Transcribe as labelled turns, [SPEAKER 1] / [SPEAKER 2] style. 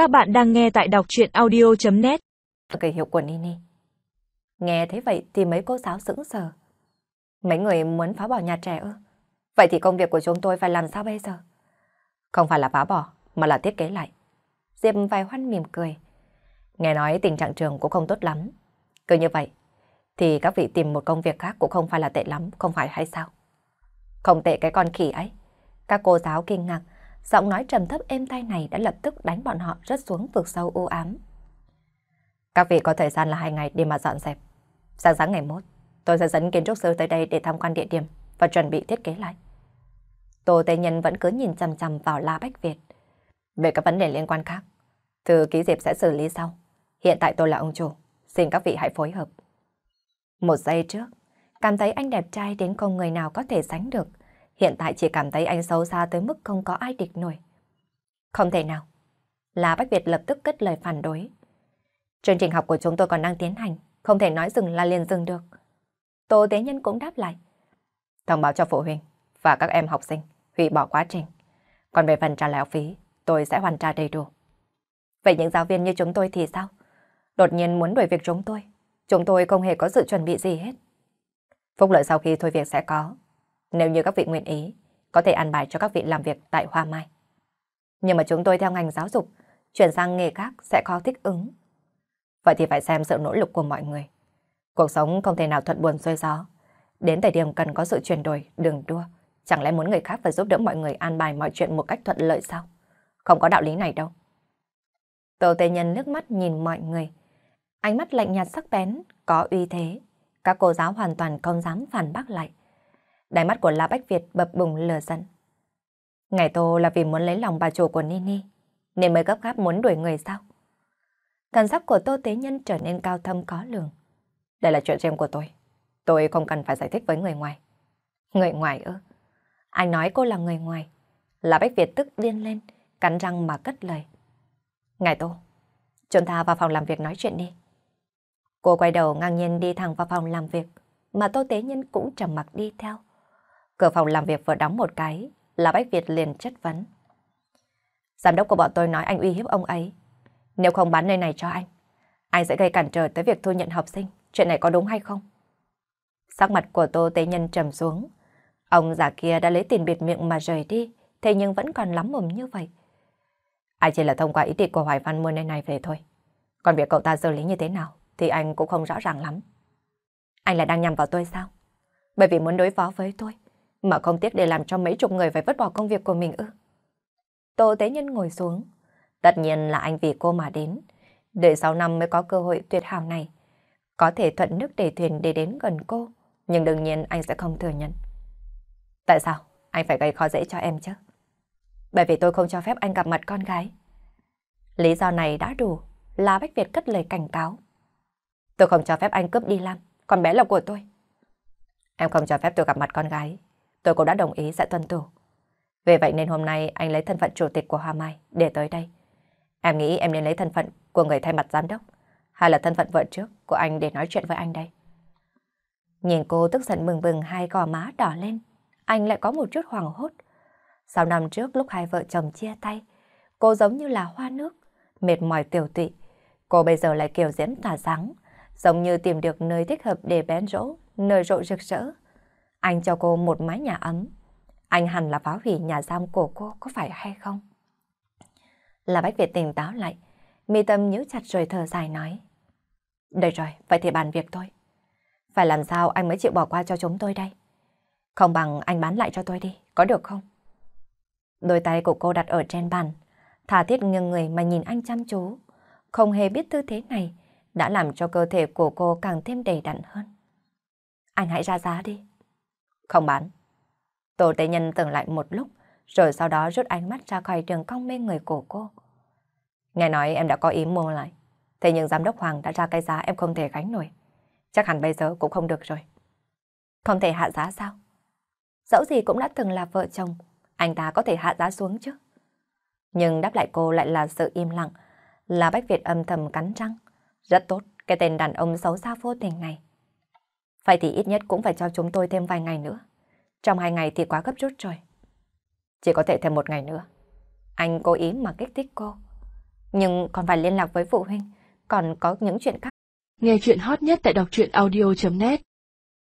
[SPEAKER 1] Các bạn đang nghe tại đọc chuyện audio.net
[SPEAKER 2] Kỳ hiệu của Nini. Nghe thế vậy thì mấy cô giáo sững sờ. Mấy người muốn phá bỏ nhà trẻ ư? Vậy thì công việc của chúng tôi phải làm sao bây giờ? Không phải là phá bỏ, mà là thiết kế lại. Diệp vài hoan mỉm cười. Nghe nói tình trạng trường cũng không tốt lắm. Cứ như vậy, thì các vị tìm một công việc khác cũng không phải là tệ lắm, không phải hay sao? Không tệ cái con khỉ ấy. Các cô giáo kinh ngạc, giọng nói trầm thấp êm tai này đã lập tức đánh bọn họ rớt xuống vực sâu u ám. Các vị có thời gian là hai ngày để mà dọn dẹp. Sáng sáng ngày mốt, tôi sẽ dẫn kiến trúc sư tới đây để tham quan địa điểm và chuẩn bị thiết kế lại. Tô Tây Nhân vẫn cứ nhìn chằm chằm vào La Bách Việt. Về các vấn đề liên quan khác, thư ký Diệp sẽ xử lý sau. Hiện tại tôi là ông chủ, xin các vị hãy phối hợp. Một giây trước, cảm thấy anh đẹp trai đến không người nào có thể sánh được. Hiện tại chỉ cảm thấy anh xấu xa tới mức không có ai địch nổi. Không thể nào. La Bách Việt lập tức cất lời phản đối. Chương trình học của chúng tôi còn đang tiến hành, không thể nói dừng là liền dừng được. Tô Tế Nhân cũng đáp lại. Thông báo cho phụ huynh và các em học sinh hủy bỏ quá trình. Còn về phần trả lại học phí, tôi sẽ hoàn trả đầy đủ. Vậy những giáo viên như chúng tôi thì sao? Đột nhiên muốn đuổi việc chúng tôi. Chúng tôi không hề có sự chuẩn bị gì hết. Phúc lợi sau khi thôi việc sẽ có. Nếu như các vị nguyện ý, có thể an bài cho các vị làm việc tại Hoa Mai. Nhưng mà chúng tôi theo ngành giáo dục, chuyển sang nghề khác sẽ khó thích ứng. Vậy thì phải xem sự nỗ lực của mọi người. Cuộc sống không thể nào thuận buồn xuôi gió. Đến thời điểm cần có sự chuyển đổi, đường đua. Chẳng lẽ muốn người khác phải giúp đỡ mọi người an bài mọi chuyện một cách thuận lợi sao? Không có đạo lý này đâu. Tô Tê Nhân nước mắt nhìn mọi người. Ánh mắt lạnh nhạt sắc bén, có uy thế. Các cô giáo hoàn toàn không dám phản bác lại. Đáy mắt của La Bách Việt bập bùng lửa giận. Ngày Tô là vì muốn lấy lòng bà chủ của Nini, nên mới gấp gáp muốn đuổi người sao? Thần sắc của Tô Tế Nhân trở nên cao thâm có lường. Đây là chuyện riêng của tôi. Tôi không cần phải giải thích với người ngoài. Người ngoài ư? Anh nói cô là người ngoài. La Bách Việt tức điên lên, cắn răng mà cất lời. Ngài Tô, chúng ta vào phòng làm việc nói chuyện đi. Cô quay đầu ngang nhiên đi thẳng vào phòng làm việc, mà Tô Tế Nhân cũng trầm mặc đi theo. Cửa phòng làm việc vừa đóng một cái, là Bách Việt liền chất vấn. Giám đốc của bọn tôi nói anh uy hiếp ông ấy. Nếu không bán nơi này cho anh, anh sẽ gây cản trở tới việc thu nhận học sinh. Chuyện này có đúng hay không? Sắc mặt của Tô Tế Nhân trầm xuống. Ông già kia đã lấy tiền biệt miệng mà rời đi, thế nhưng vẫn còn lắm mồm như vậy. anh chỉ là thông qua ý định của Hoài Văn mua nơi này về thôi. Còn việc cậu ta xử lý như thế nào thì anh cũng không rõ ràng lắm. Anh là đang nhầm vào tôi sao? Bởi vì muốn đối phó với tôi, mà không tiếc để làm cho mấy chục người phải vứt bỏ công việc của mình ư. Tô Tế Nhân ngồi xuống. Tất nhiên là anh vì cô mà đến. Đợi 6 năm mới có cơ hội tuyệt hảo này. Có thể thuận nước để thuyền để đến gần cô. Nhưng đương nhiên anh sẽ không thừa nhận. Tại sao? Anh phải gây khó dễ cho em chứ? Bởi vì tôi không cho phép anh gặp mặt con gái. Lý do này đã đủ. là Bách Việt cất lời cảnh cáo. Tôi không cho phép anh cướp đi Lam. Con bé là của tôi. Em không cho phép tôi gặp mặt con gái tôi cũng đã đồng ý sẽ tuân thủ. Vì vậy nên hôm nay anh lấy thân phận chủ tịch của Hoa Mai để tới đây. Em nghĩ em nên lấy thân phận của người thay mặt giám đốc hay là thân phận vợ trước của anh để nói chuyện với anh đây. Nhìn cô tức giận bừng bừng hai gò má đỏ lên, anh lại có một chút hoảng hốt. Sau năm trước lúc hai vợ chồng chia tay, cô giống như là hoa nước, mệt mỏi tiểu tụy. Cô bây giờ lại kiểu diễm tỏa sáng, giống như tìm được nơi thích hợp để bén rỗ, nơi rộ rực rỡ. Anh cho cô một mái nhà ấm. Anh hẳn là phá hủy nhà giam của cô có phải hay không? Là Bách Việt tỉnh táo lại. Mi tâm nhíu chặt rồi thở dài nói. Được rồi, vậy thì bàn việc thôi. Phải làm sao anh mới chịu bỏ qua cho chúng tôi đây? Không bằng anh bán lại cho tôi đi, có được không? Đôi tay của cô đặt ở trên bàn, thả thiết nghiêng người mà nhìn anh chăm chú. Không hề biết tư thế này đã làm cho cơ thể của cô càng thêm đầy đặn hơn. Anh hãy ra giá đi. Không bán. Tô Tế Nhân tưởng lại một lúc, rồi sau đó rút ánh mắt ra khỏi đường cong mê người của cô. Nghe nói em đã có ý mua lại, thế nhưng giám đốc Hoàng đã ra cái giá em không thể gánh nổi. Chắc hẳn bây giờ cũng không được rồi. Không thể hạ giá sao? Dẫu gì cũng đã từng là vợ chồng, anh ta có thể hạ giá xuống chứ. Nhưng đáp lại cô lại là sự im lặng, là Bách Việt âm thầm cắn răng. Rất tốt, cái tên đàn ông xấu xa vô tình này. Vậy thì ít nhất cũng phải cho chúng tôi thêm vài ngày nữa. Trong hai ngày thì quá gấp rút rồi. Chỉ có thể thêm một ngày nữa. Anh cố ý mà kích thích cô. Nhưng còn phải liên lạc với phụ huynh, còn có những chuyện khác.
[SPEAKER 1] Nghe chuyện hot nhất tại đọc truyện audio.net